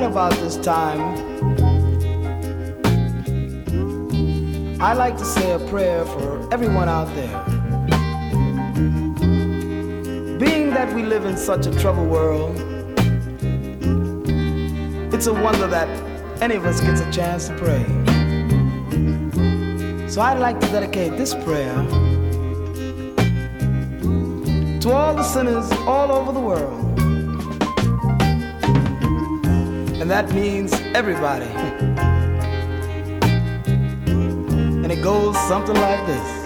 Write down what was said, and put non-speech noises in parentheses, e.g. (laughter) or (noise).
right about this time, I like to say a prayer for everyone out there. Being that we live in such a troubled world, it's a wonder that any of us gets a chance to pray. So I'd like to dedicate this prayer to all the sinners all over the world. That means everybody. (laughs) and it goes something like this.